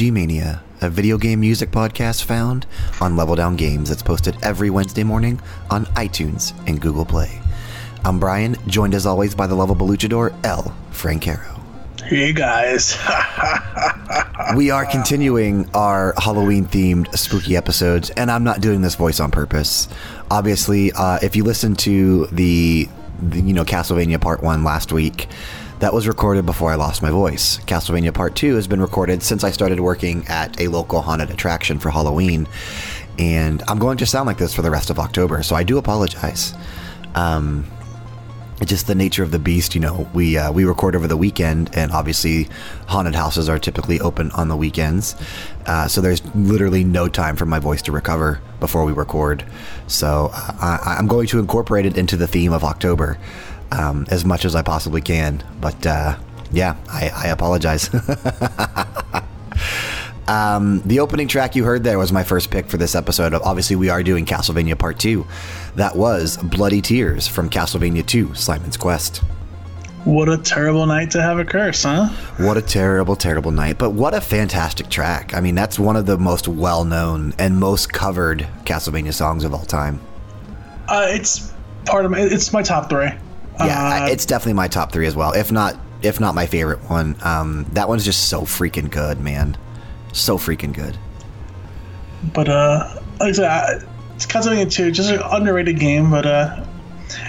Welcome, everyone, to BG Mania, a video game music podcast found on Level Down Games that's posted every Wednesday morning on iTunes and Google Play. I'm Brian, joined as always by the lovable luchador, L. Francaro. Hey guys. we are continuing our Halloween themed spooky episodes, and I'm not doing this voice on purpose. Obviously, uh, if you listen to the, you know, Castlevania Part 1 last week, that was recorded before I lost my voice. Castlevania Part 2 has been recorded since I started working at a local haunted attraction for Halloween, and I'm going to sound like this for the rest of October, so I do apologize. Um, just the nature of the beast, you know, we uh, we record over the weekend, and obviously, haunted houses are typically open on the weekends, uh, so there's literally no time for my voice to recover before we record. So uh, I, am going to incorporate it into the theme of October um, as much as I possibly can. But uh, yeah, I, I apologize. Um, the opening track you heard there was my first pick for this episode. Obviously, we are doing Castlevania Part 2. That was Bloody Tears from Castlevania 2 Simon's Quest. What a terrible night to have a curse, huh? What a terrible, terrible night. But what a fantastic track. I mean, that's one of the most well known and most covered Castlevania songs of all time. Uh, it's part of my, it's my top three. Yeah, uh, it's definitely my top three as well. If not, if not my favorite one. Um, that one's just so freaking good, man. So freaking good. But uh, like I said, it's Castlevania 2, just an underrated game. But uh,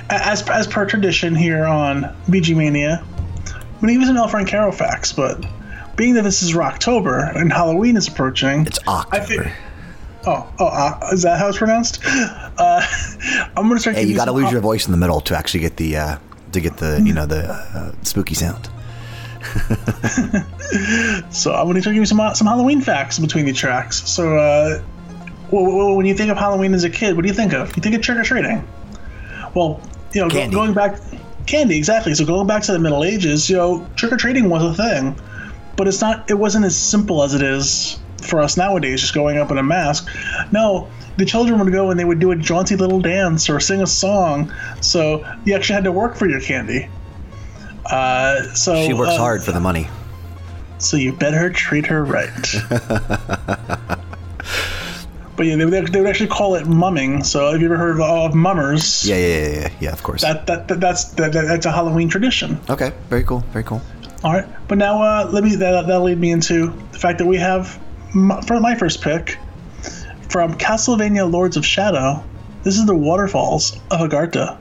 as as per tradition here on BG Mania, I mean, he was an El Caro facts, but being that this is October and Halloween is approaching, it's October. Oh, oh, uh, is that how it's pronounced? Uh, I'm gonna start. Hey, you got to lose your voice in the middle to actually get the uh, to get the you know the uh, spooky sound. so I'm going to give you some uh, some Halloween facts between the tracks. So, uh, when you think of Halloween as a kid, what do you think of? You think of trick or treating. Well, you know, going back, candy exactly. So going back to the Middle Ages, you know, trick or treating was a thing, but it's not. It wasn't as simple as it is for us nowadays, just going up in a mask. No, the children would go and they would do a jaunty little dance or sing a song. So you actually had to work for your candy. Uh, so she works uh, hard for the money. So you better treat her right. but yeah, they would, they would actually call it mumming. So have you ever heard of, of mummers? Yeah, yeah, yeah, yeah, yeah. Of course. That, that, that that's that, that's a Halloween tradition. Okay, very cool, very cool. All right, but now uh, let me that that'll lead me into the fact that we have my, for my first pick from Castlevania Lords of Shadow. This is the waterfalls of Agartha.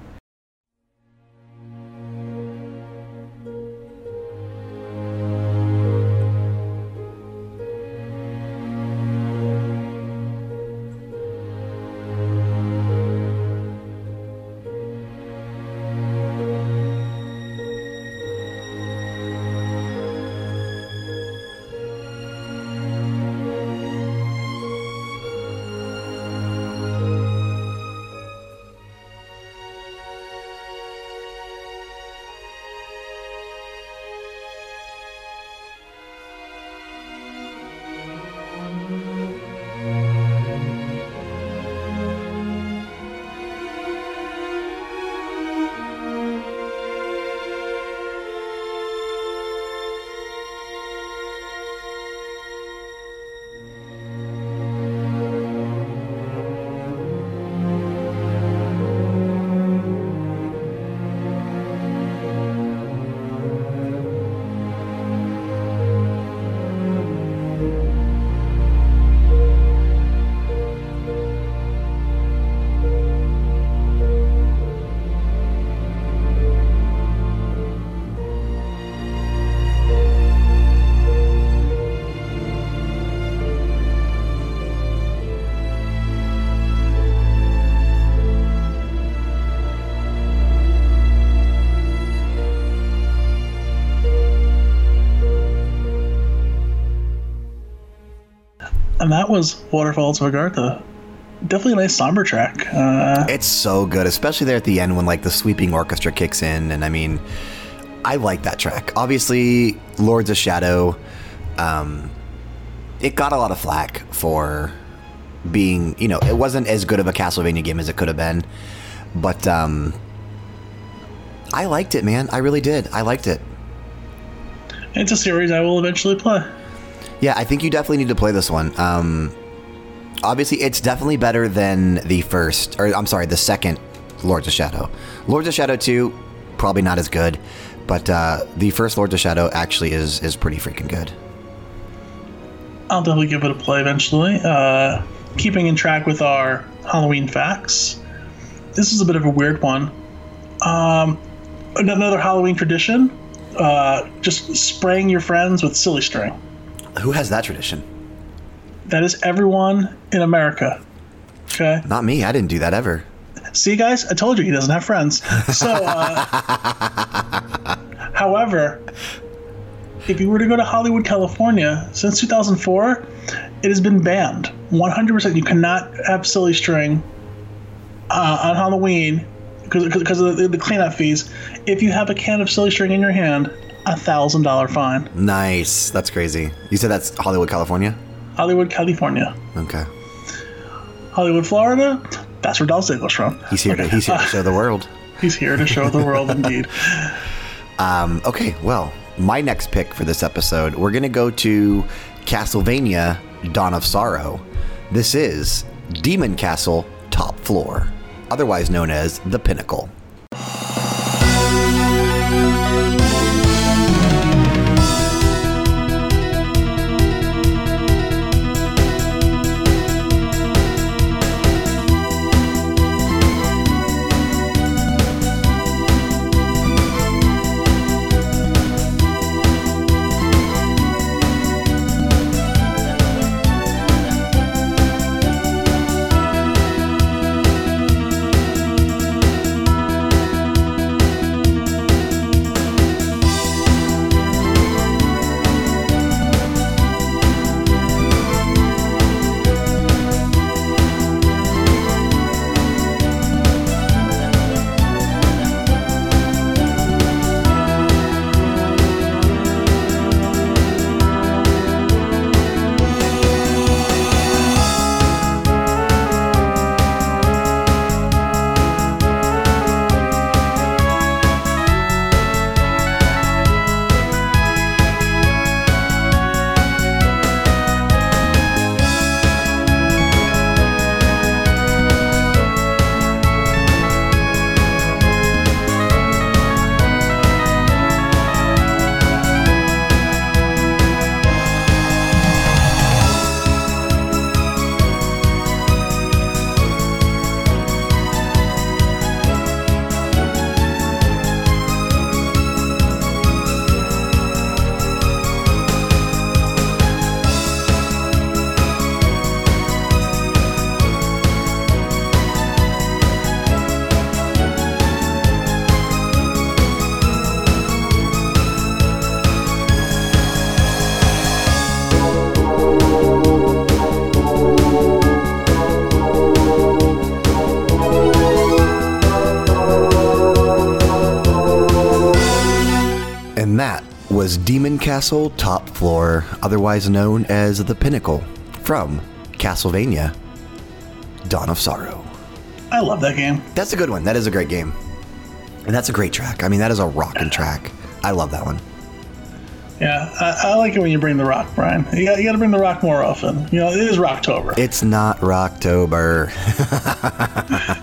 And that was Waterfalls of Agartha. Definitely a nice somber track. Uh, it's so good, especially there at the end when like the sweeping orchestra kicks in, and I mean, I like that track. Obviously, Lords of Shadow, um, it got a lot of flack for being, you know, it wasn't as good of a Castlevania game as it could have been, but um, I liked it, man. I really did. I liked it. It's a series I will eventually play. Yeah, I think you definitely need to play this one. Um, obviously, it's definitely better than the first, or I'm sorry, the second Lords of Shadow. Lords of Shadow 2, probably not as good, but uh, the first Lords of Shadow actually is is pretty freaking good. I'll definitely give it a play eventually. Uh, keeping in track with our Halloween facts, this is a bit of a weird one. Um, another Halloween tradition: uh, just spraying your friends with silly string. Who has that tradition? That is everyone in America. Okay. Not me. I didn't do that ever. See, guys, I told you he doesn't have friends. So, uh, however, if you were to go to Hollywood, California, since 2004, it has been banned 100%. You cannot have silly string uh, on Halloween because of the, the cleanup fees. If you have a can of silly string in your hand, a thousand dollar fine. Nice. That's crazy. You said that's Hollywood, California? Hollywood, California. Okay. Hollywood, Florida. That's where Dolph Ziggler's from. He's here, to, he's here to show the world. He's here to show the world, indeed. Um, okay, well, my next pick for this episode, we're going to go to Castlevania Dawn of Sorrow. This is Demon Castle Top Floor, otherwise known as the Pinnacle. Demon Castle Top Floor, otherwise known as the Pinnacle, from Castlevania Dawn of Sorrow. I love that game. That's a good one. That is a great game. And that's a great track. I mean, that is a rockin' track. I love that one. Yeah, I, I like it when you bring the rock, Brian. You got, you got to bring the rock more often. You know, it is Rocktober. It's not Rocktober.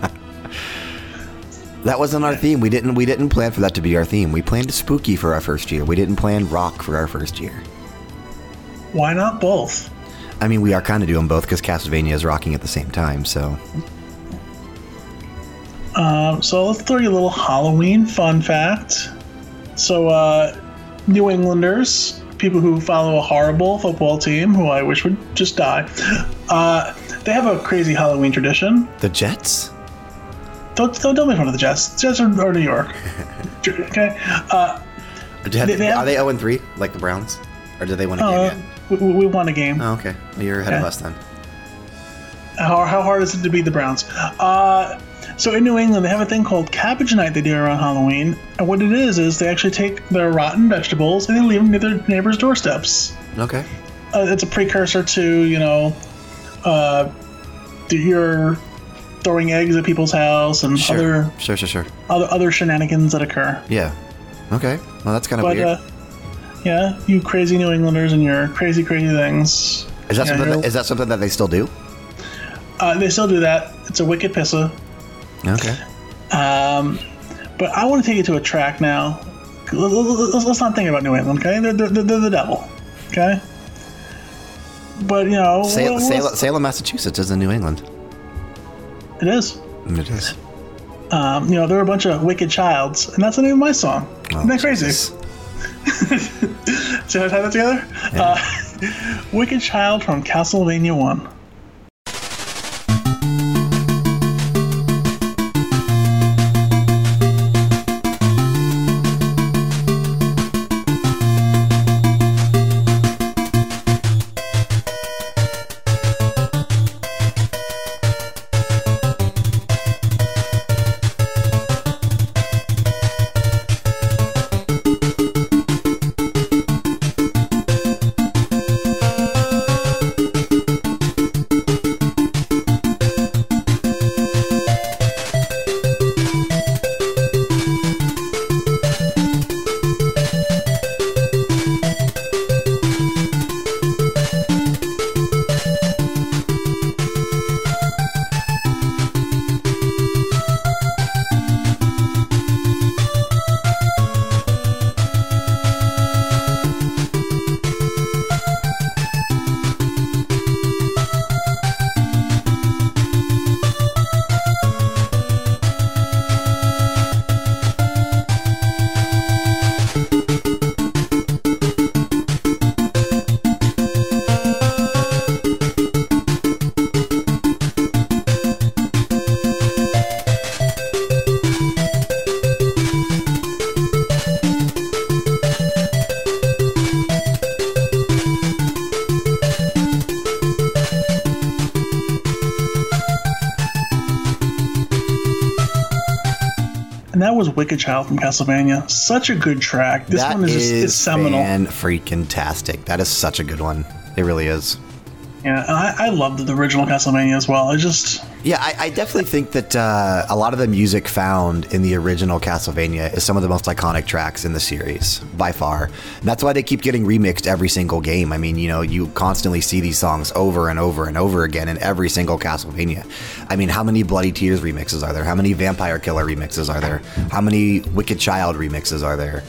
that wasn't our theme. We didn't we didn't plan for that to be our theme. We planned spooky for our first year. We didn't plan rock for our first year. Why not both? I mean, we are kind of doing both because Castlevania is rocking at the same time. So Um, so let's throw you a little Halloween fun fact. So, uh, New Englanders, people who follow a horrible football team, who I wish would just die, uh, they have a crazy Halloween tradition. the Jets. Don't, don't, don't make fun of the Jets. Jets are, are New York. okay? Uh, They- they have- are they zero and three like the Browns, or did they win a game uh, yet? we, we won a game. Oh, okay. Well, you're ahead of us then. How, how hard is it to beat the Browns? Uh, so in New England, they have a thing called Cabbage Night they do around Halloween. And what it is, is they actually take their rotten vegetables and they leave them near their neighbors' doorsteps. Okay. Uh, it's a precursor to, you know, uh, you're throwing eggs at people's house and Sure. other, Sure. Sure. Sure. other other shenanigans that occur. Yeah. Okay. Well, that's kind of weird. uh, Yeah, you crazy New Englanders and your crazy, crazy things. Is that Yeah, something? That, is that something that they still do? Uh, they still do that. It's a wicked pissa. Okay. Um, but I want to take you to a track now. Let- let- Let's, let's not think about New England, okay? They're, they're, they're the devil, okay? But, you know, Salem, Salem, Massachusetts is in New England. It is. It is. Um, you know, there were a bunch of wicked childs, and that's the name of my song. Isn't that crazy? See how I tie that together? Uh, wicked Child from Castlevania 1. Wicked Child from Castlevania. Such a good track. This That one is, just, is seminal. fan freaking tastic. That is such a good one. It really is. Yeah, and I, I loved the original Castlevania as well. I just, Yeah, I, I definitely think that uh, a lot of the music found in the original Castlevania is some of the most iconic tracks in the series by far. And that's why they keep getting remixed every single game. I mean, you know, you constantly see these songs over and over and over again in every single Castlevania. I mean, how many Bloody Tears remixes are there? How many Vampire Killer remixes are there? How many Wicked Child remixes are there?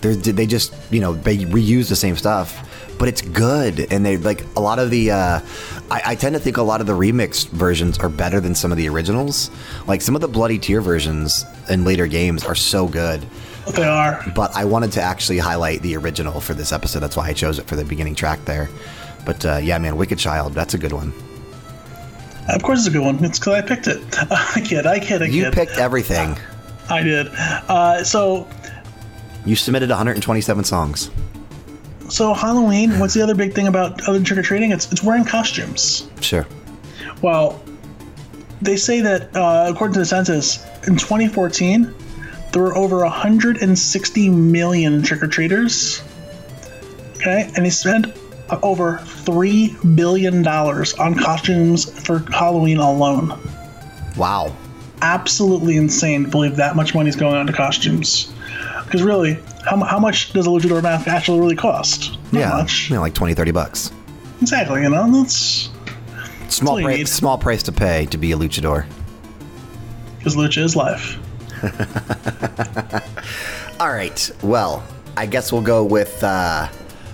They're, they just, you know, they reuse the same stuff but it's good and they like a lot of the uh, I, I tend to think a lot of the remix versions are better than some of the originals like some of the bloody tear versions in later games are so good they are. but i wanted to actually highlight the original for this episode that's why i chose it for the beginning track there but uh, yeah man wicked child that's a good one Of course, it's a good one. It's because I picked it. I kid, I kid, I kid. you picked everything I did. Uh, so, you submitted 127 songs so Halloween. What's the other big thing about other trick or treating? It's it's wearing costumes. sure Well, they say that uh, according to the census, in 2014, there were over 160 million trick or treaters. Okay, and they spent over three billion dollars on costumes for Halloween alone. wow Absolutely insane to believe that much money is going on to costumes. Because really, how, how much does a luchador mask actually really cost? Not yeah much. you know, like 20 30 bucks Exactly. You know, that's small, small price to pay to be a luchador because lucha is life. All right. Well, I guess we'll go with uh,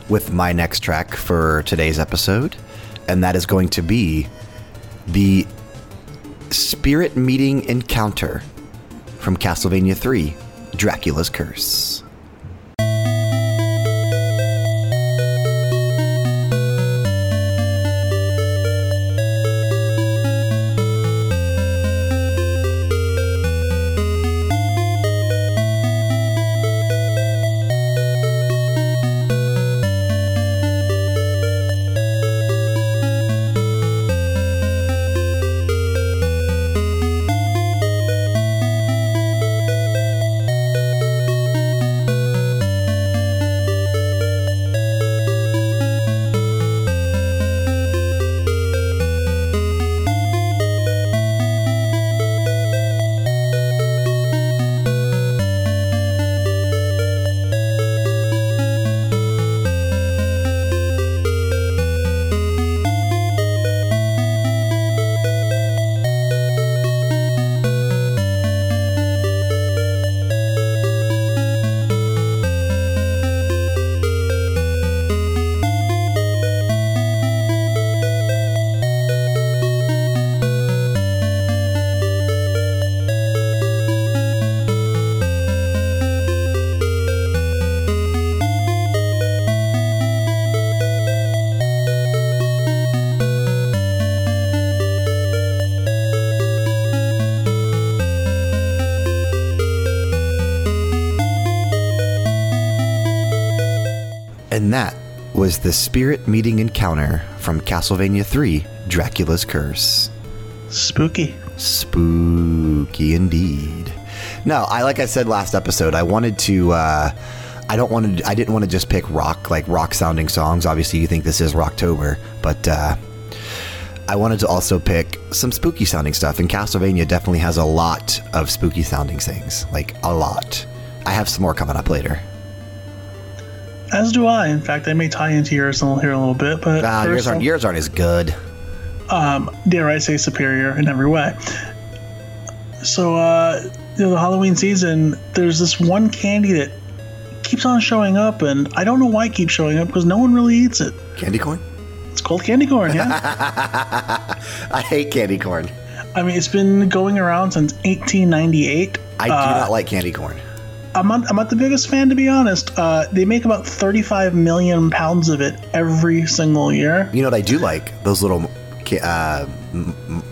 with my next track for today's episode, and that is going to be the Spirit Meeting Encounter from Castlevania 3, Dracula's Curse. Spirit meeting encounter from Castlevania 3 Dracula's Curse. Spooky. Spooky indeed. No, I like I said last episode, I wanted to. Uh, I don't want to. I didn't want to just pick rock like rock sounding songs. Obviously, you think this is Rocktober, but uh, I wanted to also pick some spooky sounding stuff. And Castlevania definitely has a lot of spooky sounding things, like a lot. I have some more coming up later. As do I. In fact, I may tie into yours a little here a little bit, but Ah, yours aren't yours aren't as good. um, dare I say, superior in every way. So, uh, you know, the Halloween season, there's this one candy that keeps on showing up, and I don't know why it keeps showing up because no one really eats it. Candy corn? It's called candy corn, yeah. I hate candy corn. I mean, it's been going around since 1898. I do Uh, not like candy corn. I'm not, I'm not the biggest fan, to be honest. Uh, they make about 35 million pounds of it every single year. You know what I do like? Those little, uh,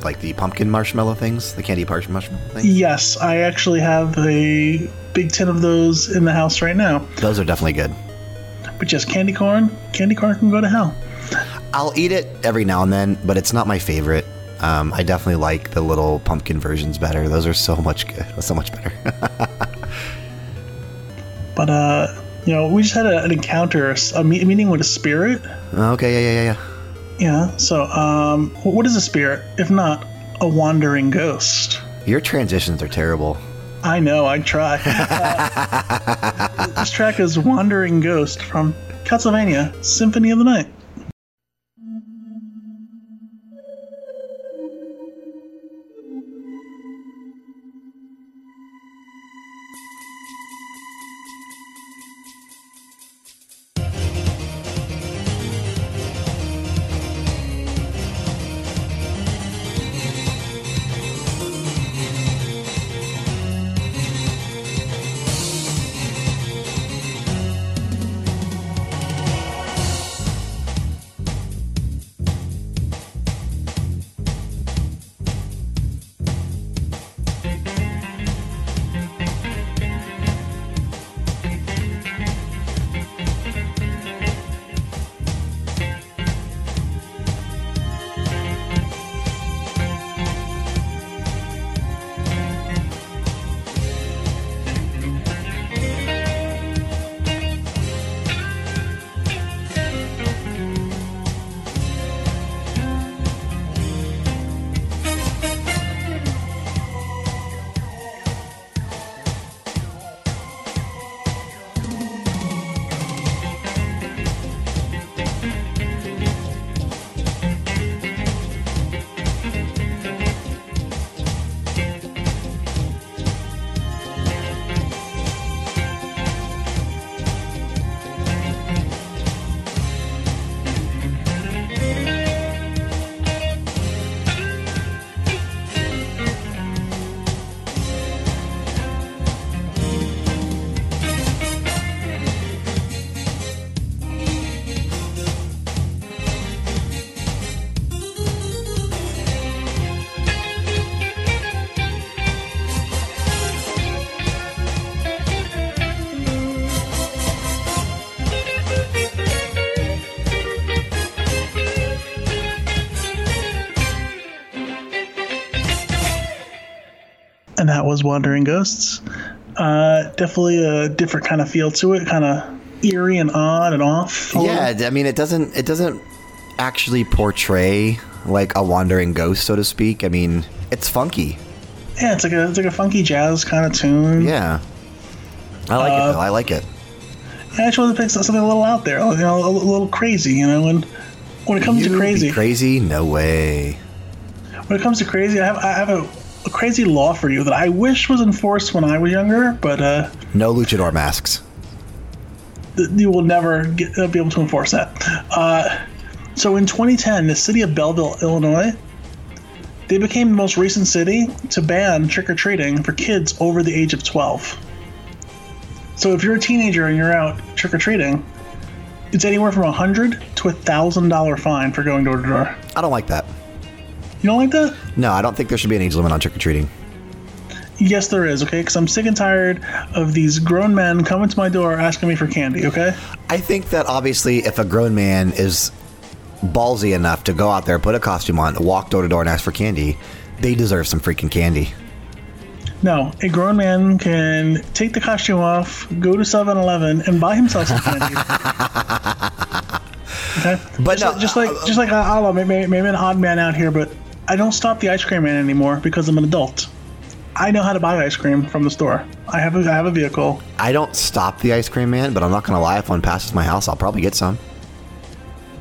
like the pumpkin marshmallow things, the candy marshmallow things. Yes, I actually have a big tin of those in the house right now. Those are definitely good. But just candy corn, candy corn can go to hell. I'll eat it every now and then, but it's not my favorite. Um, I definitely like the little pumpkin versions better. Those are so much good, so much better. But uh, you know, we just had a, an encounter, a me- meeting with a spirit. okay, yeah, yeah, yeah, yeah. Yeah. So, um, what is a spirit if not a wandering ghost? Your transitions are terrible. I know. I try. Uh, this track is "Wandering Ghost" from Castlevania Symphony of the Night. And that was Wandering Ghosts. Uh, definitely a different kind of feel to it, kind of eerie and odd and off. little. Yeah, I mean, it doesn't it doesn't actually portray like a wandering ghost, so to speak. I mean, it's funky. yeah, it's like a it's like a funky jazz kind of tune. Yeah, I like Uh, it. though. I like it. I just wanted to pick something a little out there, you know, a, little crazy. You know, when when it comes You to crazy, crazy? No way. when it comes to crazy, I have I have a, a crazy law for you that I wish was enforced when I was younger, but uh, No luchador masks. th- you will never get, uh, be able to enforce that. Uh, so in 2010, the city of Belleville, Illinois, they became the most recent city to ban trick or treating for kids over the age of 12. So if you're a teenager and you're out trick or treating, it's anywhere from a hundred to a thousand dollar fine for going door to door. I don't like that. You don't like that? No, I don't think there should be an age limit on trick or treating. Yes, there is. Okay, because I'm sick and tired of these grown men coming to my door asking me for candy. Okay. I think that obviously, if a grown man is ballsy enough to go out there, put a costume on, walk door to door, and ask for candy, they deserve some freaking candy. No, a grown man can take the costume off, go to 7-Eleven, and buy himself some candy. okay, But just, no, like, just like uh, just like uh, I don't know, maybe, maybe an odd man out here, but I don't stop the ice cream man anymore because I'm an adult. I know how to buy ice cream from the store. I have a, I have a vehicle. I don't stop the ice cream man, but I'm not going to lie. If one passes my house, I'll probably get some.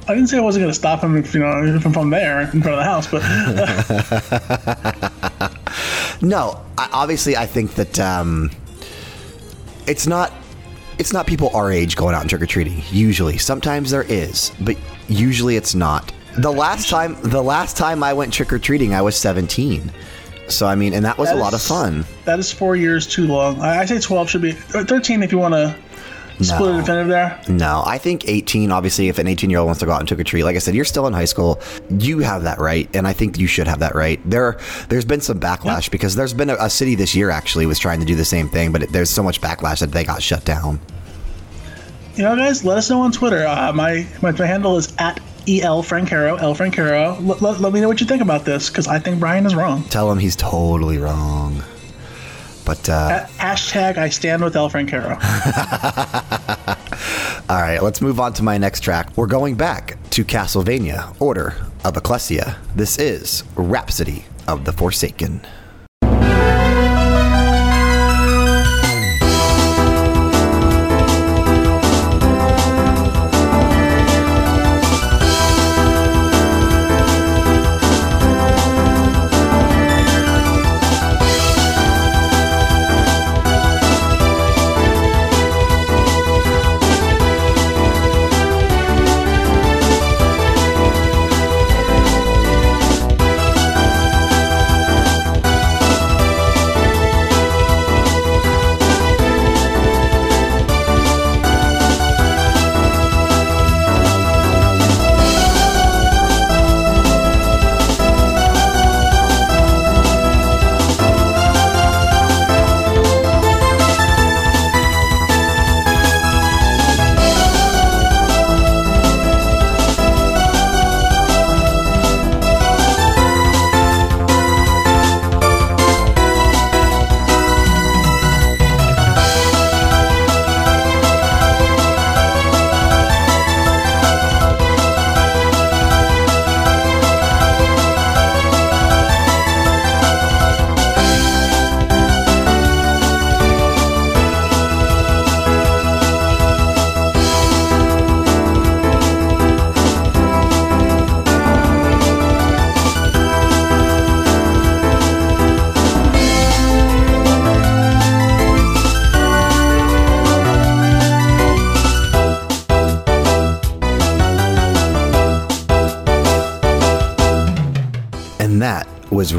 I didn't say I wasn't going to stop him, if, you know, from from there in front of the house, but No, I, obviously, I think that um, it's not. It's not people our age going out and trick or treating. Usually, sometimes there is, but usually it's not. The last time, the last time I went trick or treating, I was 17. So I mean, and that was That a lot of fun. that is four years too long. I, I say 12 should be or 13 if you want to split No. a definitive there. No, I think 18. Obviously, if an 18 year old wants to go out and trick or treat, like I said, you're still in high school. You have that right, and I think you should have that right. There, there's been some backlash because there's been a, a city this year actually was trying to do the same thing, but it, there's so much backlash that they got shut down. You know, guys, let us know on Twitter. Uh, my, my my handle is at el francaro el francaro. Let, let, let me know what you think about this because I think Brian is wrong. Tell him he's totally wrong. But uh, A- hashtag I stand with el francaro. all right, let's move on to my next track. We're going back to Castlevania: Order of Ecclesia. This is Rhapsody of the Forsaken.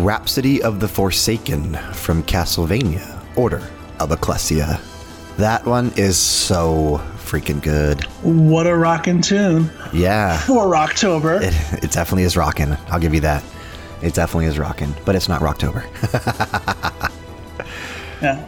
Rhapsody of the Forsaken from Castlevania Order of Ecclesia. That one is so freaking good. what a rockin' tune Yeah, for October. it, it definitely is rocking. I'll give you that. It definitely is rocking, but it's not Rocktober. Yeah.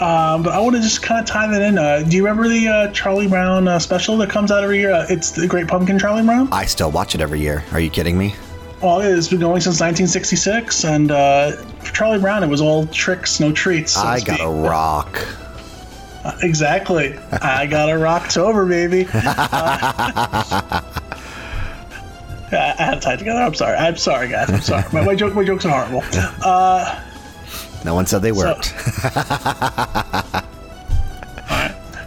Um, but I want to just kind of tie that in. Uh, do you remember the uh, Charlie Brown uh, special that comes out every year? Uh, it's the Great Pumpkin Charlie Brown. I still watch it every year. Are you kidding me? Well, it's been going since 1966, and uh, for Charlie Brown, it was all tricks, no treats. so I got a rock. Exactly. I got a Rocktober, baby. Uh, I I had to tie together. I'm sorry. I'm sorry, guys. I'm sorry. My, my, joke, my jokes are horrible. Uh, No one said they worked.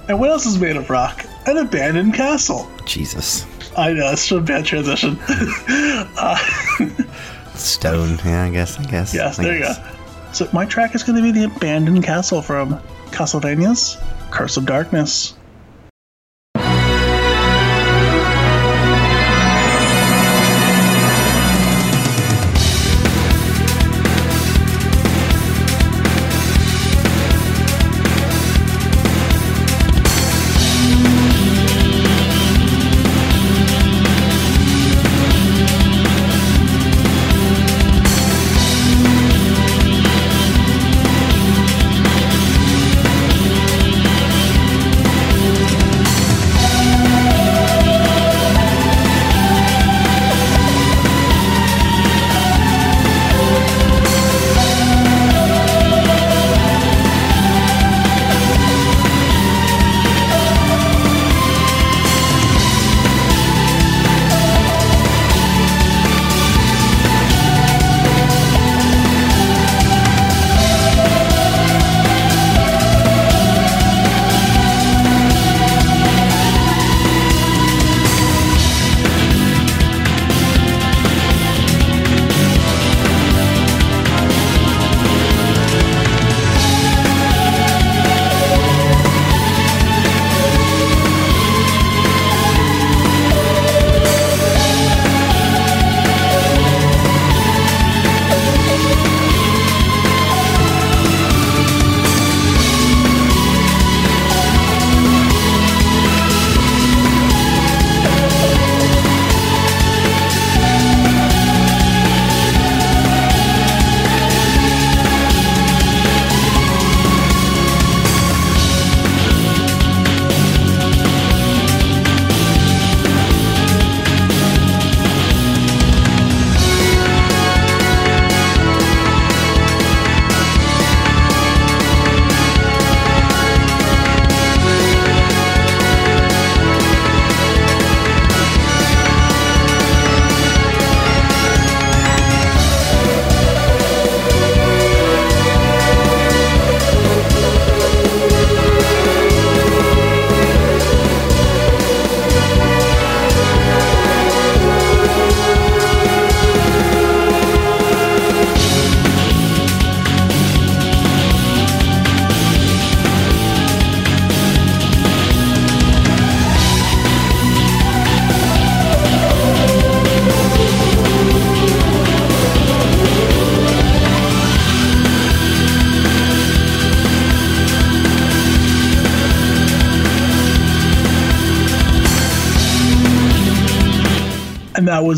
and what else is made of rock? An abandoned castle. Jesus. I know, it's a bad transition. Uh, Stone. Yeah, I guess. I guess. yes, I there you go. So my track is going to be the abandoned castle from Castlevania's Curse of Darkness.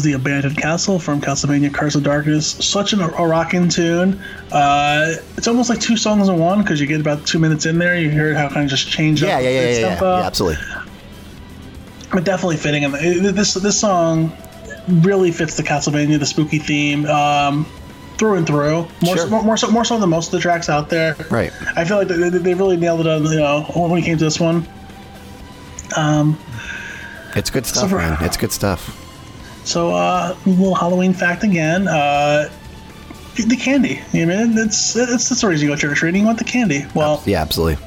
The abandoned castle from Castlevania Curse of Darkness. Such an, a rocking tune. Uh, it's almost like two songs in one because you get about two minutes in there. You hear how kind of just change Yeah, up yeah, yeah, yeah, yeah, yeah, absolutely. but definitely fitting. This this song really fits the Castlevania, the spooky theme, um, through and through. More, Sure. so, more, more so, more so than most of the tracks out there. Right. I feel like they, they really nailed it on you know when it came to this one. Um, It's good stuff, for- man. It's good stuff. So uh, little Halloween fact again. Uh, the candy. You know, it's it's the reason you go trick or treating. You want the candy. Well, Yeah, absolutely.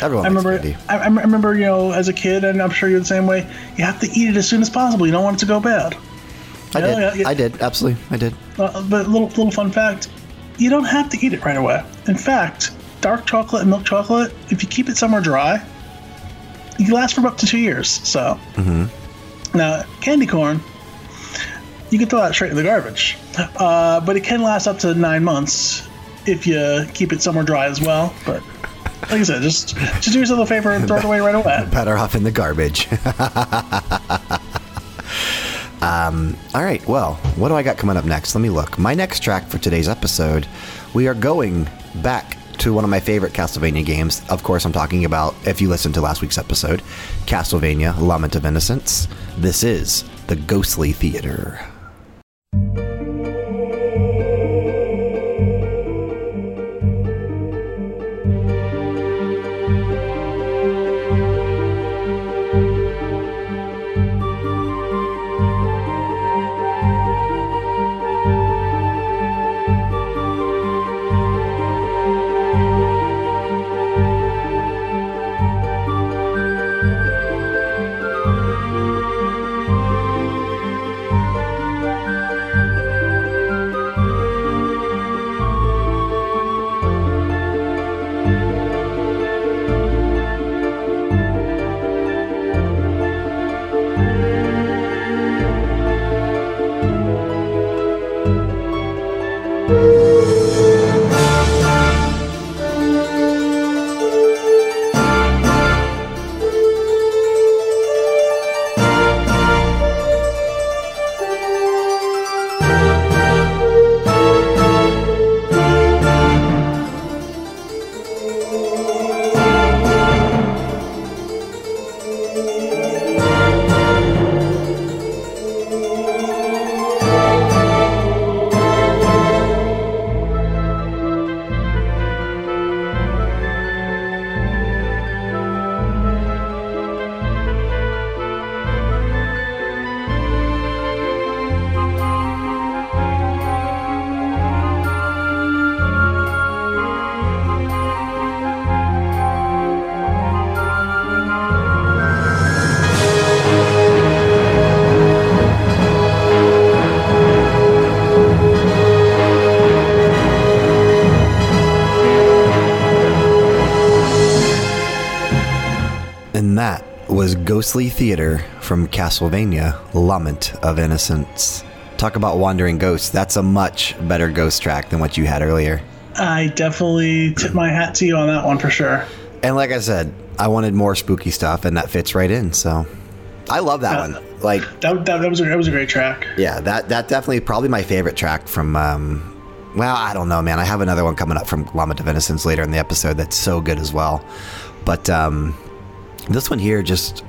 Everyone I remember, candy. I, I remember, you know, as a kid, and I'm sure you're the same way. You have to eat it as soon as possible. You don't want it to go bad. I Yeah, did. I did. Absolutely. I did. Uh, but little little fun fact: you don't have to eat it right away. In fact, dark chocolate and milk chocolate, if you keep it somewhere dry, you can last for up to two years. So, now candy corn, you can throw that straight in the garbage, uh, but it can last up to nine months if you keep it somewhere dry as well. But like I said, just just do yourself a favor and throw it away right away. Better off in the garbage. um, all right. Well, what do I got coming up next? Let me look. My next track for today's episode, we are going back to one of my favorite Castlevania games. Of course, I'm talking about, if you listened to last week's episode, Castlevania Lament of Innocence. This is the Ghostly Theater. And that was Ghostly Theater from Castlevania Lament of Innocence. Talk about wandering ghosts. That's a much better ghost track than what you had earlier. I definitely tip my hat to you on that one for sure. And like I said, I wanted more spooky stuff, and that fits right in. So I love that Yeah. one. Like, That, that, that was a, that was a great track. yeah, that that definitely probably my favorite track from. Um, well, I don't know, man. I have another one coming up from Lament of Innocence later in the episode that's so good as well. But um, this one here just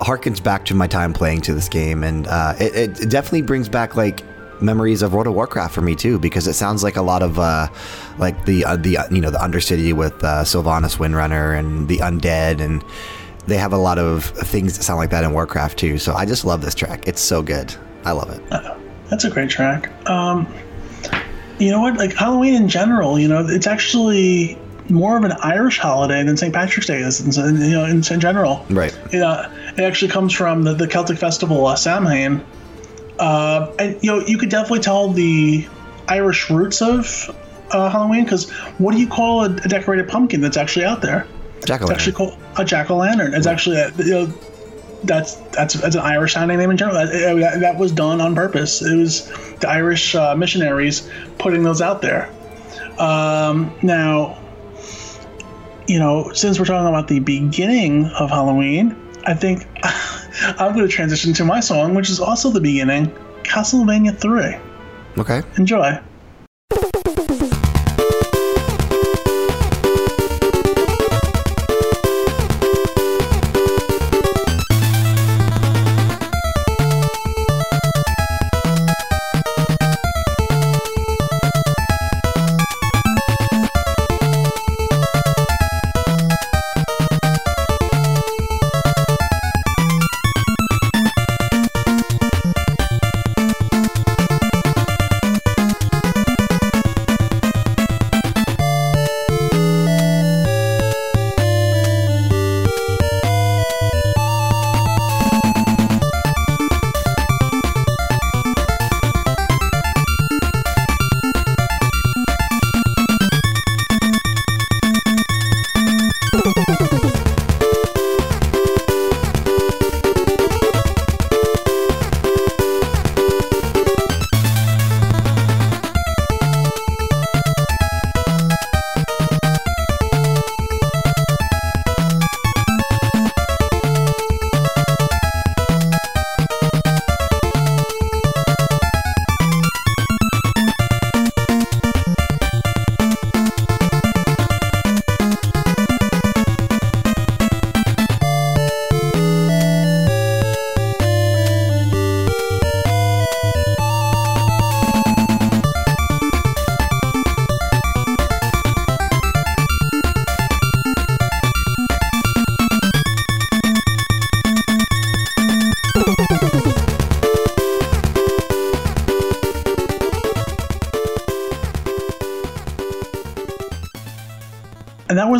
harkens back to my time playing to this game, and uh, it, it definitely brings back like memories of World of Warcraft for me too, because it sounds like a lot of uh, like the uh, the uh, you know the Undercity with uh, Sylvanas Windrunner and the Undead, and they have a lot of things that sound like that in Warcraft too. So I just love this track; it's so good. I love it. That's a great track. Um, you know what? Like Halloween in general, you know, it's actually more of an Irish holiday than St. Patrick's Day is, in, you know, in, in general. Right. Know, it actually comes from the, the Celtic festival, uh, Samhain. Uh, and, you know, you could definitely tell the Irish roots of uh, Halloween because what do you call a, a decorated pumpkin that's actually out there? Jack It's actually called a jack o' lantern. It's actually a, you know, that's that's that's an Irish sounding name in general. That, that, that was done on purpose. It was the Irish uh, missionaries putting those out there. Um, now, you know, since we're talking about the beginning of Halloween, I think I'm going to transition to my song, which is also the beginning Castlevania 3. Okay. Enjoy.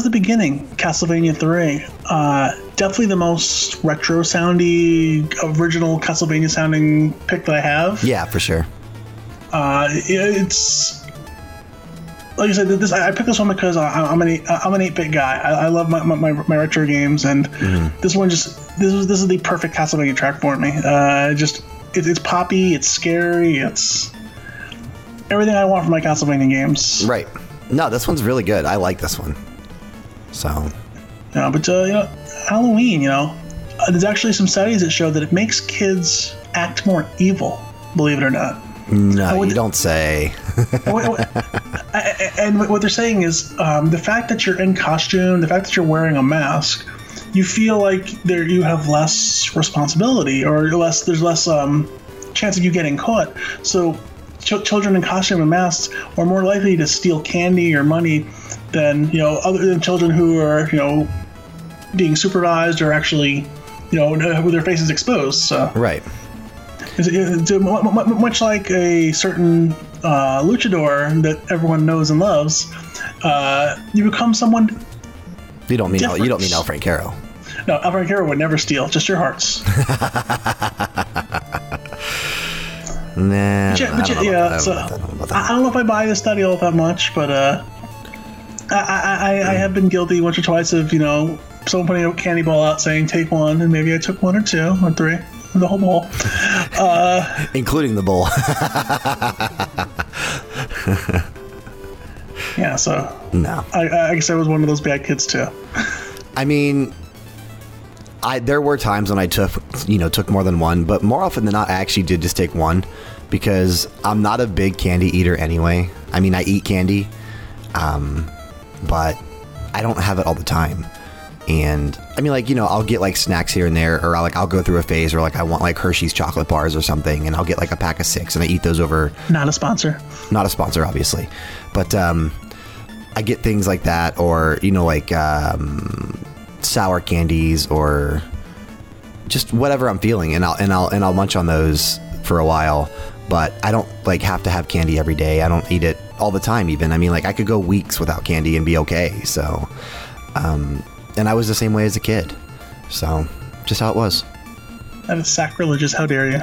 The beginning, Castlevania 3. Uh, definitely the most retro soundy, original Castlevania sounding pick that I have. Yeah, for sure. Uh, it's like I said, this I picked this one because I, I'm an eight, I'm an eight bit guy. I, I love my, my, my retro games, and this one just this was this is the perfect Castlevania track for me. Uh, just it, it's poppy, it's scary, it's everything I want from my Castlevania games. Right. No, this one's really good. I like this one. So, You know, but uh, you know, Halloween, you know, uh, there's actually some studies that show that it makes kids act more evil. Believe it or not. no, would- you don't say. What- what- I- I- and what they're saying is um, the fact that you're in costume, the fact that you're wearing a mask, you feel like there you have less responsibility or less. There's less um, chance of you getting caught. So ch- children in costume and masks are more likely to steal candy or money than you know other than children who are you know being supervised or actually you know with their faces exposed. So. Right. Is it's a- mu- mu- much like a certain uh, luchador that everyone knows and loves, uh, you become someone. You don't mean El, you don't mean. El Francaro. No, Alfred Hero would never steal, just your hearts. Nah. Yeah, I but don't know yeah. I so don't know about that. I don't know about I, I that. don't know if I buy this study all that much, but uh, I, I, I, I have been guilty once or twice of you know someone putting a candy ball out saying take one, and maybe I took one or two or three, the whole bowl. Including the bowl. Yeah, so no. I, I guess I was one of those bad kids too. I mean, I there were times when I took you know took more than one, but more often than not, I actually did just take one because I'm not a big candy eater anyway. I mean, I eat candy, um, but I don't have it all the time. And I mean, like you know, I'll get like snacks here and there, or I'll, like I'll go through a phase where like I want like Hershey's chocolate bars or something, and I'll get like a pack of six, and I eat those over Not a sponsor. not a sponsor obviously but um i get things like that or you know like um sour candies or just whatever i'm feeling and i'll and i'll and i'll munch on those for a while but i don't like have to have candy every day i don't eat it all the time even i mean like i could go weeks without candy and be okay so um and i was the same way as a kid so just how it was That is sacrilegious. How dare you?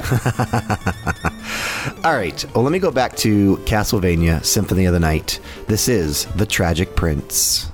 All right. Well, let me go back to Castlevania Symphony of the Night. This is The Tragic Prince.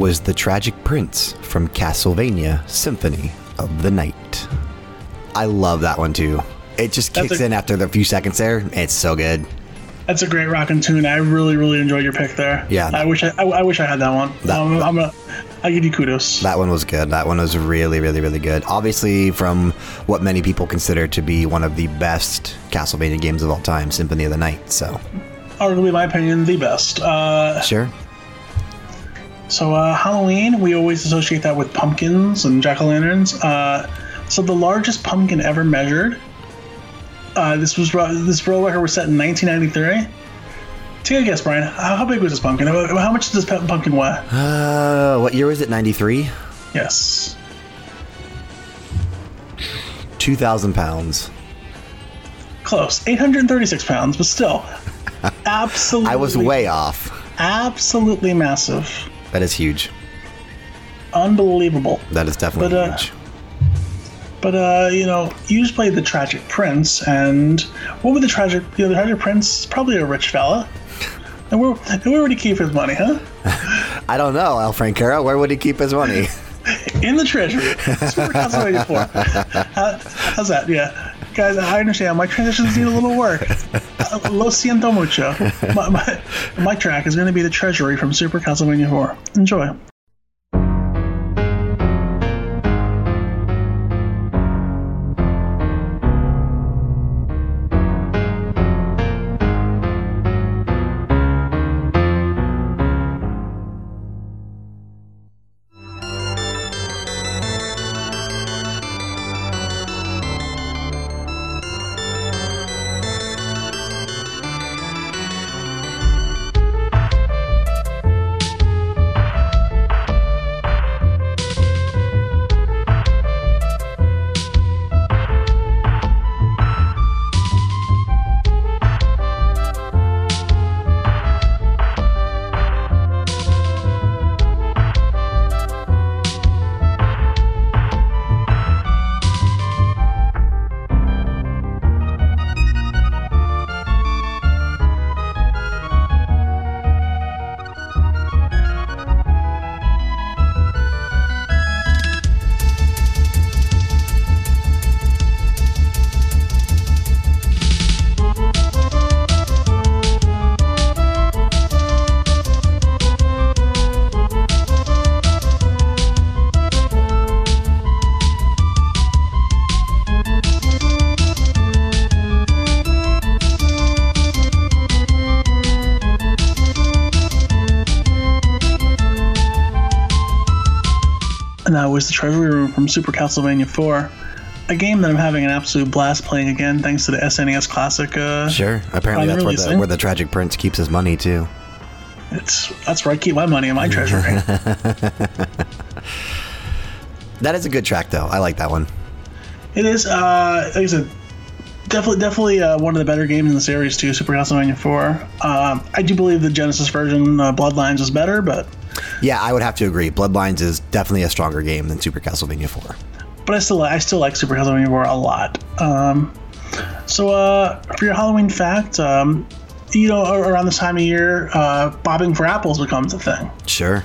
Was the Tragic Prince from Castlevania Symphony of the Night. I love that one too. It just That's kicks in after the few seconds there. It's so good. That's a great rockin' tune. I really, really enjoyed your pick there. Yeah. I wish I, I, I wish I had that one. That- um, I'm a, I give you kudos. That one was good. That one was really, really, really good. Obviously, from what many people consider to be one of the best Castlevania games of all time, Symphony of the Night. So, Arguably, my opinion, the best. Uh, sure. So uh, Halloween, we always associate that with pumpkins and jack o' lanterns. Uh, so the largest pumpkin ever measured. Uh, this was this world record was set in 1993. Take a guess, Brian. How, big was this pumpkin? How much does this pu- pumpkin weigh? Uh, what year was it? 93? Yes. 2,000 pounds. Close. 836 pounds, but still. Absolutely. I was way off. absolutely massive. That is huge. Unbelievable. That is definitely But, uh, huge. But uh, you know, you just played the Tragic Prince, and what would the Tragic? You know, the Tragic Prince is probably a rich fella. And where, and where would he keep his money, huh? I don't know, Al Francaro. Where would he keep his money? In the treasury. Super Castlevania 4. How, how's that? Yeah. Guys, I understand. My transitions need a little work. Uh, Lo siento mucho. My, my, my track is going to be the treasury from Super Castlevania 4. Enjoy. Was the Treasury Room from Super Castlevania 4. A game that I'm having an absolute blast playing again, thanks to the SNES Classic. Uh, Sure. Apparently, that's where the, where the Tragic Prince keeps his money, too. It's that's where I keep my money in my treasury. That is a good track, though. I like that one. it is, uh, like I said, definitely, definitely uh, one of the better games in the series too. Super Castlevania 4. Um, I do believe the Genesis version, uh, Bloodlines, is better, but Yeah, I would have to agree. Bloodlines is definitely a stronger game than Super Castlevania 4. but I still I still like Super Castlevania 4 a lot. Um, so uh, for your Halloween fact, um, you know, around this time of year, uh, bobbing for apples becomes a thing. Sure.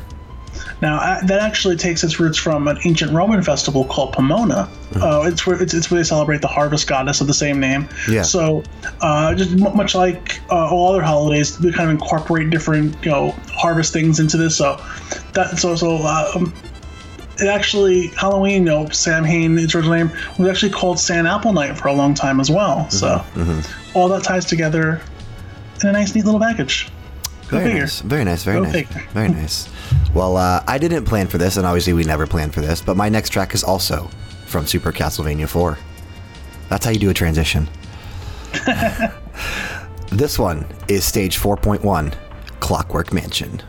Now uh, that actually takes its roots from an ancient Roman festival called Pomona. Uh, it's where it's, it's where they celebrate the harvest goddess of the same name. Yeah. So uh, just m- much like uh, all other holidays, we kind of incorporate different you know harvest things into this. So that so so. Um, it actually Halloween, you know, Samhain, its original name, was actually called Snap-Apple Night for a long time as well. So all that ties together in a nice, neat little package. Very nice. Very nice. Very Go nice. figure. Very nice. Well, uh, I didn't plan for this, and obviously we never planned for this, but my next track is also from Super Castlevania 4. That's how you do a transition. this one is stage 4.1 Clockwork Mansion.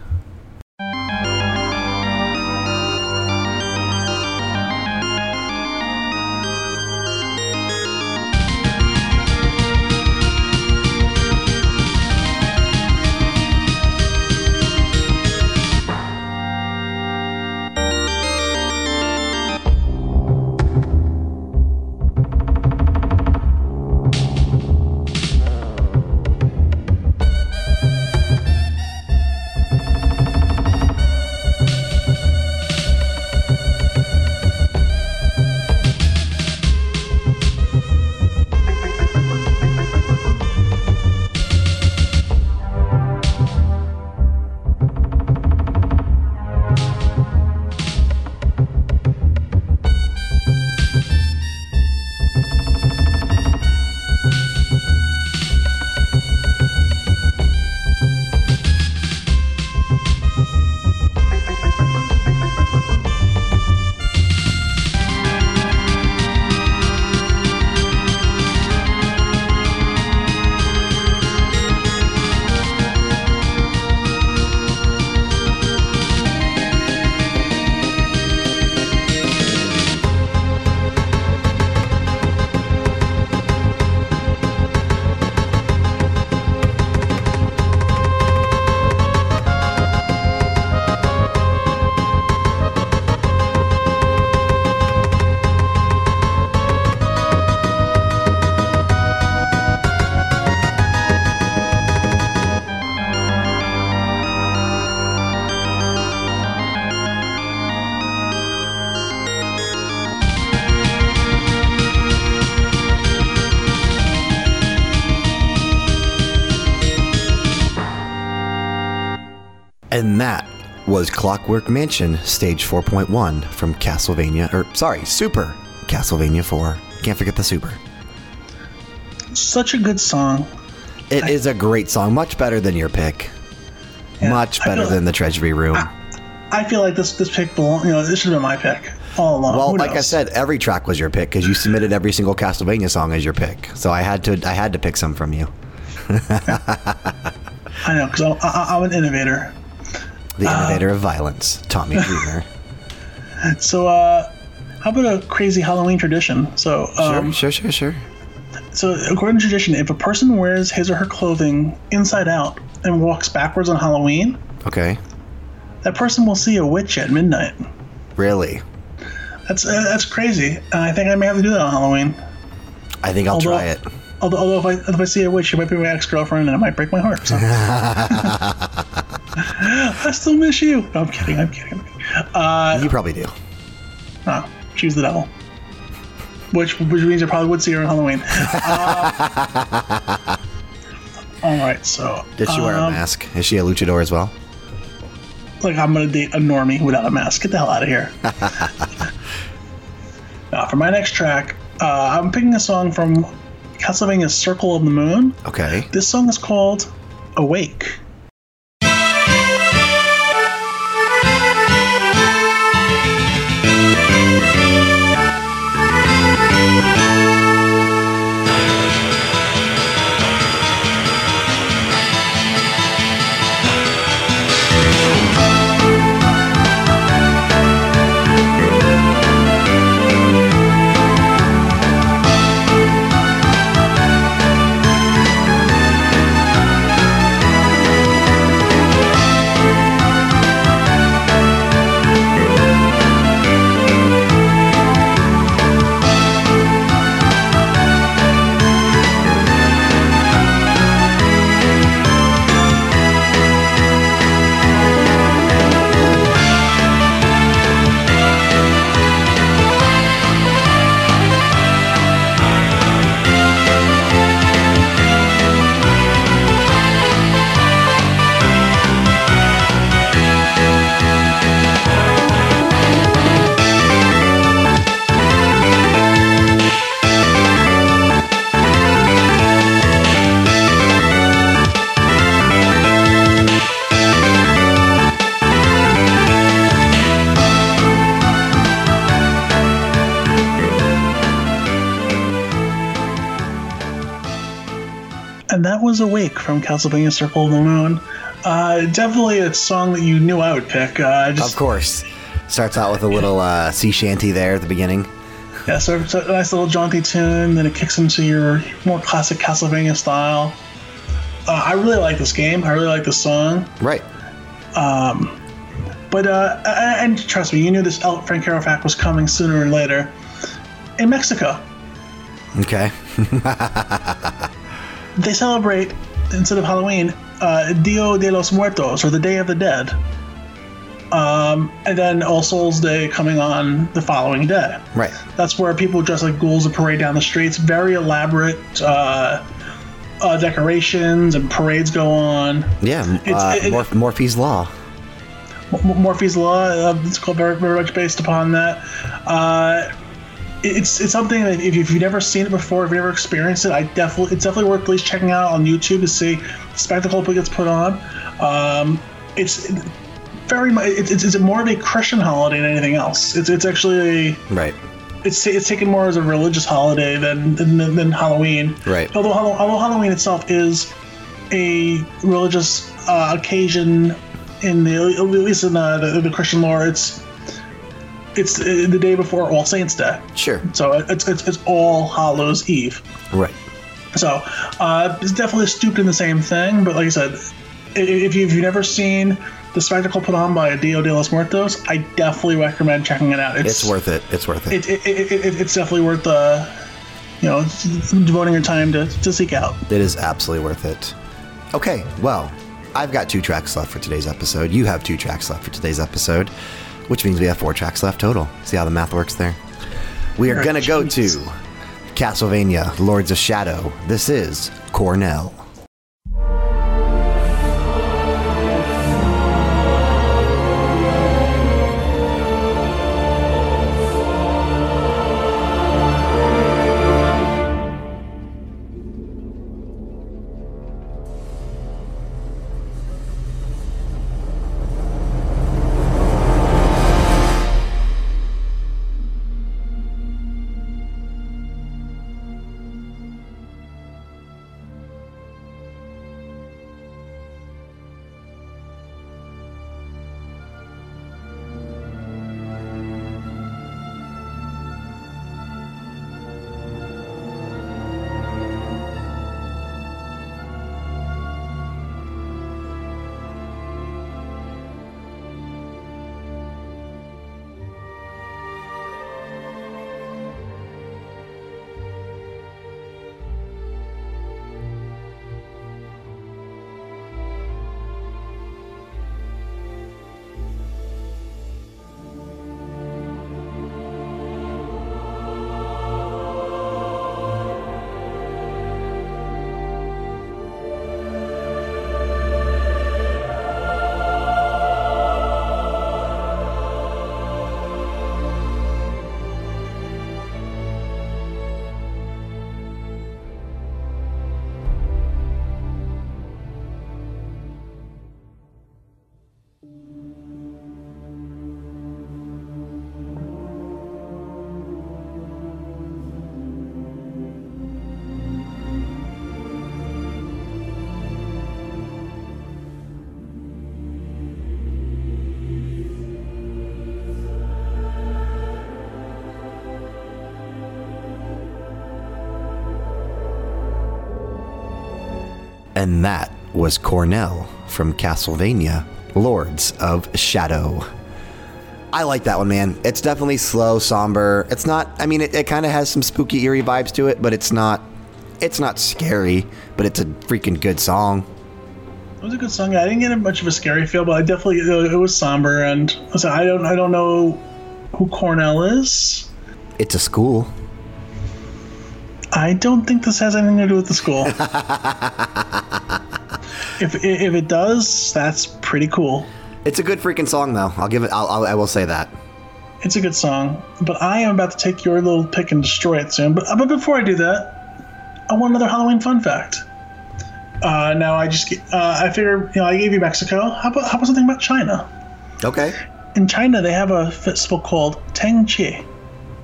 Was Clockwork Mansion Stage 4.1 from Castlevania, or sorry, Super Castlevania 4. Can't forget the Super. Such a good song. It is a great song, much better than your pick. Yeah, much better feel- than the Treasury Room. I feel like this this pick belong. You know, this should have been my pick all along. well, Who like I said, every track was your pick because you submitted every single Castlevania song as your pick. So I had to, I had to pick some from you. I know because I'm, I'm an innovator. The innovator of violence, Tommy Dreamer. So, uh, how about a crazy Halloween tradition? So, um, sure, sure, sure, sure. so according to tradition, if a person wears his or her clothing inside out and walks backwards on Halloween, Okay, that person will see a witch at midnight. really. That's uh, that's crazy. And I think I may have to do that on Halloween. I think I'll Although- try it. Although, although if I if I see a witch, she might be my ex girlfriend, and it might break my heart. So. I still miss you. No, I'm kidding. I'm kidding. Uh, You probably do. oh, she's the devil. Which which means I probably would see her on Halloween. Uh, all right, so Did she wear a um, mask? Is she a luchador as well? Like I'm gonna date a normie without a mask. Get the hell out of here. now, for my next track, uh, I'm picking a song from Castlevania Circle of the Moon. Okay. This song is called Awake. And that was Awake from Castlevania Circle of the Moon. Uh, definitely a song that you knew I would pick. Uh, just, Of course. Starts out with a little uh, sea shanty there at the beginning. Yeah, so it's a nice little jaunty tune, then it kicks into your more classic Castlevania style. Uh, I really like this game. I really like this song. Right. But, uh, and trust me, you knew this El Francaro fact was coming sooner or later. In Mexico, Okay. they celebrate, instead of Halloween, uh, Dia de los Muertos, or the Day of the Dead. Um, and then All Souls Day coming on the following day. Right. That's where people dress like ghouls and parade down the streets. Very elaborate uh, uh, decorations and parades go on. Yeah. Uh, it- Morph- Morphe's Law. M- Morphe's Law. Uh, it's called very, very much based upon that. It's it's something that if you've never seen it before, if you've never experienced it, I definitely it's definitely worth at least checking out on YouTube to see the spectacle that gets put on. Um, it's very much it's, it's, it's more of a Christian holiday than anything else. It's it's actually a, Right. it's it's taken more as a religious holiday than than, than Halloween. Right. Although although Halloween itself is a religious uh, occasion in the at least in uh, the, the Christian lore, it's it's uh, the day before All Saints Day. Sure. So it's it's, it's All Hallows Eve. Right. So uh, it's definitely stooped in the same thing, but like I said, if, you, if you've never seen the spectacle put on by Dia de los Muertos, I definitely recommend checking it out. It's worth it. It's worth it. it, it, it, it, it's definitely worth uh, you know devoting your time to, to seek out. It is absolutely worth it. Okay, well, I've got two tracks left for today's episode. You have two tracks left for today's episode, which means we have four tracks left total. See how the math works there? We are ah, Right, going to go to. Castlevania Lords of Shadow. This is Cornell. And that was Cornell from Castlevania Lords of Shadow. I like that one, man. It's definitely slow, somber. It's not, I mean, it, it kind of has some spooky, eerie vibes to it, but it's not. It's not scary, but it's a freaking good song. It was a good song. I didn't get much of a scary feel, but I definitely it was somber. And so I don't I don't know who Cornell is. It's a school. I don't think this has anything to do with the school. if if it does, that's pretty cool. It's a good freaking song, though. I'll give it. I'll, I'll I will say that. It's a good song, but I am about to take your little pick and destroy it soon. But but before I do that, I want another Halloween fun fact. Uh, now I just uh, I figured you know I gave you Mexico. How about how about something about China? Okay. In China, they have a festival called Teng Chieh,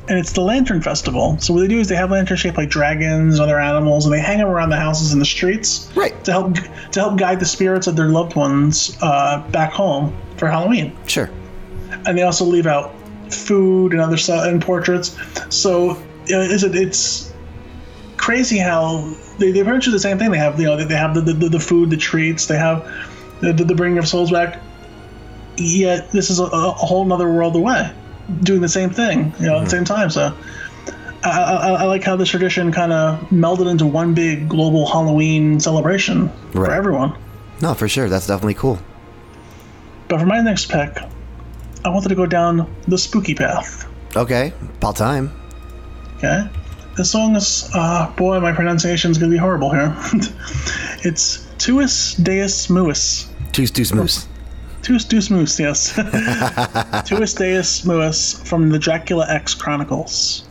and it's the Lantern Festival. So what they do is they have lanterns shaped like dragons, other animals, and they hang them around the houses and the streets, Right. To help to help guide the spirits of their loved ones uh, back home for Halloween. Sure. And they also leave out food and other stuff and portraits. So you know, it's it's crazy how they, they pretty much the same thing. They have you know they they have the the, the food, the treats, they have the, the, the bringing of souls back. Yet this is a, a whole nother world away, doing the same thing, you know, at the same time. So I, I, I like how this tradition kind of melded into one big global Halloween celebration for everyone. No, for sure. That's definitely cool. But for my next pick, I wanted to go down the spooky path. Okay. About time. Okay. This song is, uh, boy, my pronunciation is going to be horrible here. it's Tuus Deus Muus. Too too smooth. Tuus Deus Muus, yes. Tuus Deus Muus from the Dracula X Chronicles.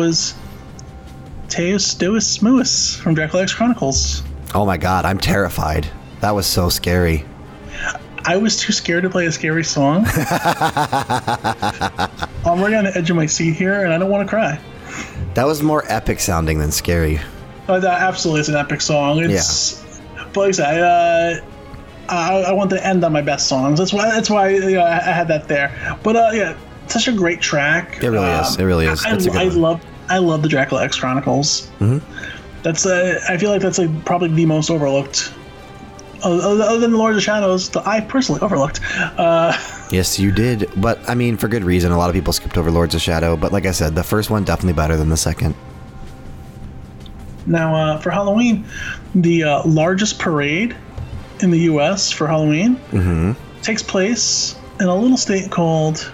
Was Tuus Deus Muus from Dracula X Chronicles. Oh my god, I'm terrified. That was so scary. I was too scared to play a scary song. I'm already on the edge of my seat here, and I don't want to cry. That was more epic sounding than scary. Uh, that absolutely is an epic song. It's, but like I said, uh, I, I want to end on my best songs. That's why. That's why you know, I, I had that there. But uh, yeah, such a great track. It really is. It really is. I love. I love the Dracula X Chronicles. Mm-hmm. That's. Uh, I feel like that's like probably the most overlooked. Other than the Lord of the Shadows, that I personally overlooked. Uh, Yes, you did. But I mean, for good reason. A lot of people skipped over Lords of Shadow. But like I said, the first one definitely better than the second. Now, uh, for Halloween, the uh, largest parade in the U.S. for Halloween takes place in a little state called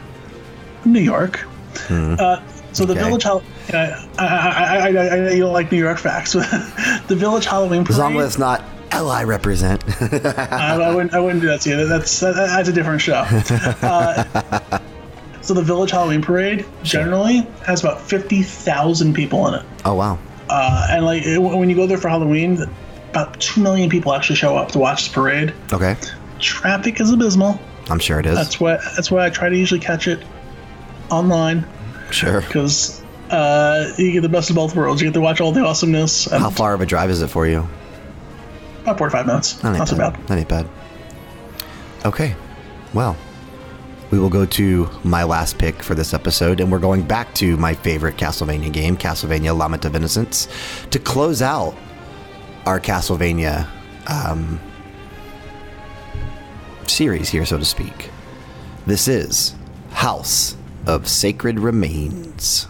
New York. Uh, so the village, I, I, I, I, don't like New York facts. the village Halloween parade. As long as it's not Li represent. I, I wouldn't. I wouldn't do that to you. That's that, that's a different show. Uh, so the Village Halloween Parade generally has about fifty thousand people in it, oh wow. uh, and like when you go there for Halloween, about two million people actually show up to watch the parade. Okay. Traffic is abysmal. I'm sure it is. That's why. That's why I try to usually catch it online sure. because uh, you get the best of both worlds. You get to watch all the awesomeness. And How far of a drive is it for you? About forty-five minutes. That ain't Not so bad. bad. That ain't bad. Okay. Well, we will go to my last pick for this episode, and we're going back to my favorite Castlevania game, Castlevania Lament of Innocence, to close out our Castlevania um, series here, so to speak. This is House of Sacred Remains.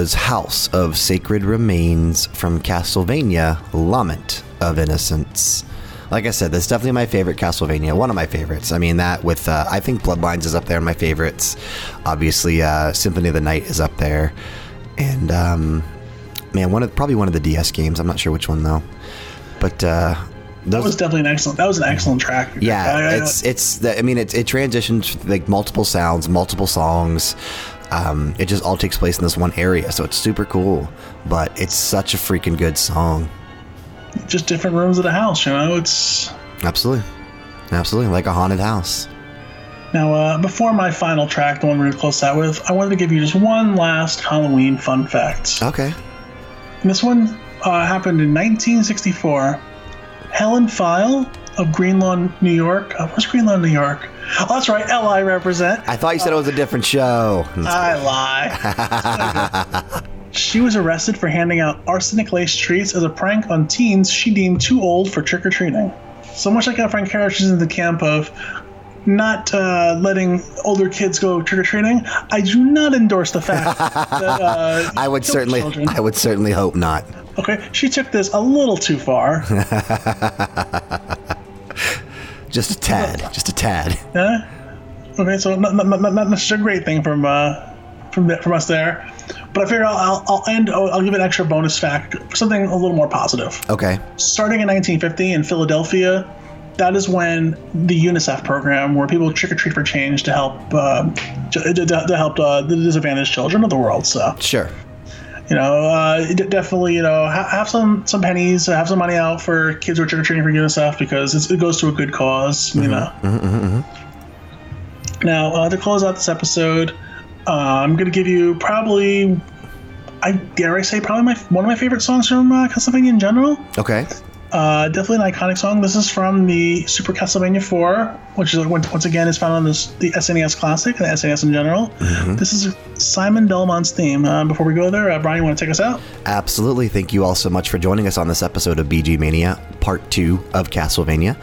Was House of Sacred Remains from Castlevania Lament of Innocence. Like I said, that's definitely my favorite Castlevania. One of my favorites. I mean, that with, uh, I think Bloodlines is up there in my favorites. Obviously, uh, Symphony of the Night is up there. And, um, man, one of probably one of the DS games. I'm not sure which one, though. But, uh, That was definitely an excellent. That was an excellent track. yeah, I- I- it's it's. The, I mean, it it transitions like multiple sounds, multiple songs. Um, it just all takes place in this one area, so it's super cool. But it's such a freaking good song. just different rooms of the house. You know, it's Absolutely, absolutely, like a haunted house. now uh, before my final track, the one we're gonna close out with. I wanted to give you just one last Halloween fun fact. Okay. And this one uh, happened in 1964. Helen Pfeil of Greenlawn, New York. Uh, where's Greenlawn, New York? Oh, that's right. Li represent. I thought you said it was a different show. I lie. she was arrested for handing out arsenic laced treats as a prank on teens she deemed too old for trick or treating. So much like how Frank Harris is in the camp of not uh, letting older kids go trick or treating, I do not endorse the fact that uh, I would certainly, children. I would certainly hope not. Okay, she took this a little too far. Just a tad. Just a tad. Yeah. Okay, so not, not, not, not necessarily a great thing from uh, from from us there, but I figure I'll, I'll, I'll end. I'll, I'll give an extra bonus fact something a little more positive. Okay. Starting in 1950 in Philadelphia, that is when the UNICEF program, where people trick or treat for change to help uh, to, to, to help uh, the disadvantaged children of the world. So Sure. You know, uh, d- definitely, you know, ha- have some some pennies, have some money out for kids who are trick or treating for UNICEF because it's, it goes to a good because you know. Now, uh, to close out this episode, uh, I'm going to give you probably, I dare I say, probably my one of my favorite songs from uh, Castlevania in general. Okay. Uh, definitely an iconic song. This is from the Super Castlevania 4, which is once again is found on this, the SNES Classic and the SNES in general. This is Simon Belmont's theme. Uh, before we go there, uh, Brian, you want to take us out? Absolutely. Thank you all so much for joining us on this episode of BG Mania, part two of Castlevania.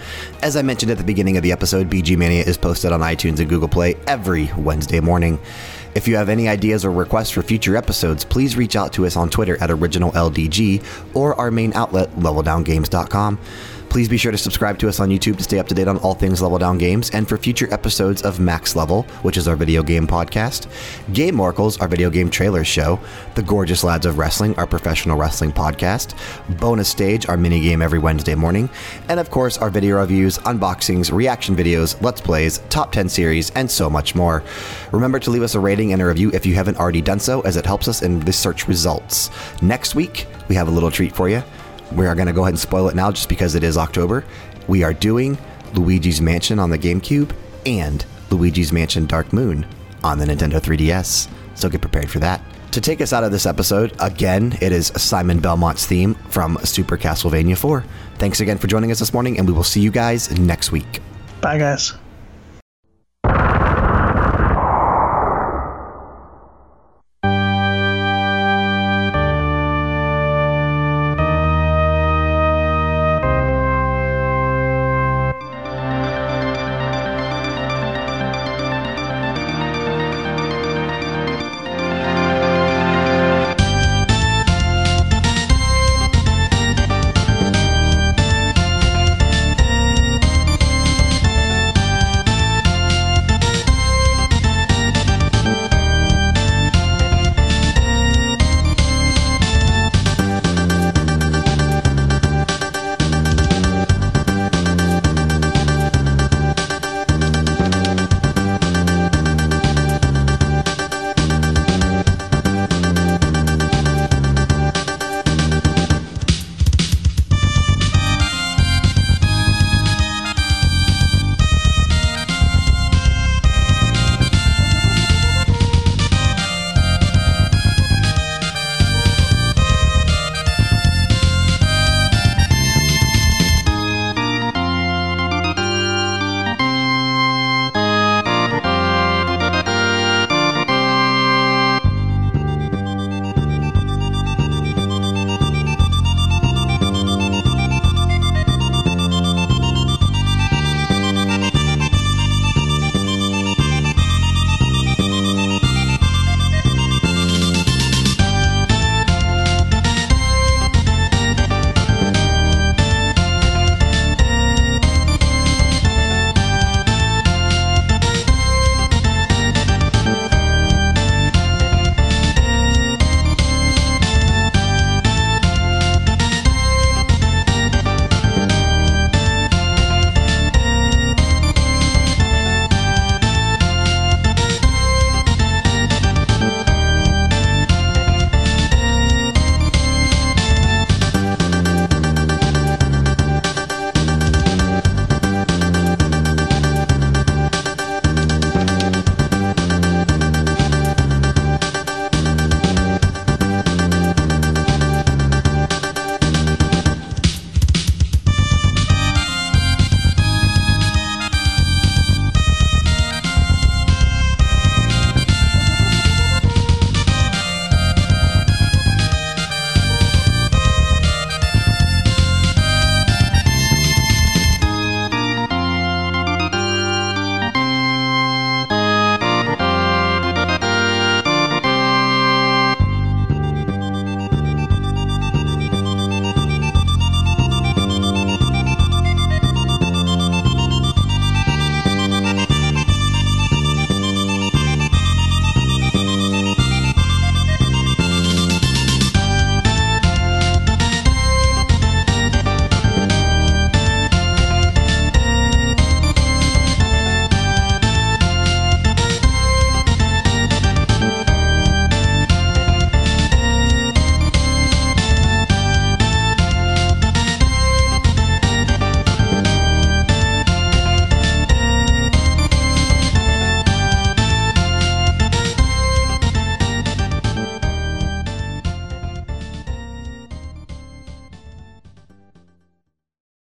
As I mentioned at the beginning of the episode, BG Mania is posted on iTunes and Google Play every Wednesday morning. If you have any ideas or requests for future episodes, please reach out to us on Twitter at OriginalLDG or our main outlet, LevelDownGames.com. Please be sure to subscribe to us on YouTube to stay up to date on all things Level Down Games and for future episodes of Max Level, which is our video game podcast, Game Oracles, our video game trailer show, The Gorgeous Lads of Wrestling, our professional wrestling podcast, Bonus Stage, our mini game every Wednesday morning, and of course, our video reviews, unboxings, reaction videos, Let's Plays, Top 10 series, and so much more. Remember to leave us a rating and a review if you haven't already done so, as it helps us in the search results. Next week, we have a little treat for you. We are going to go ahead and spoil it now just because it is October. We are doing Luigi's Mansion on the GameCube and Luigi's Mansion Dark Moon on the Nintendo 3DS. So get prepared for that. To take us out of this episode, again, it is Simon Belmont's theme from Super Castlevania 4. Thanks again for joining us this morning, and we will see you guys next week. Bye, guys.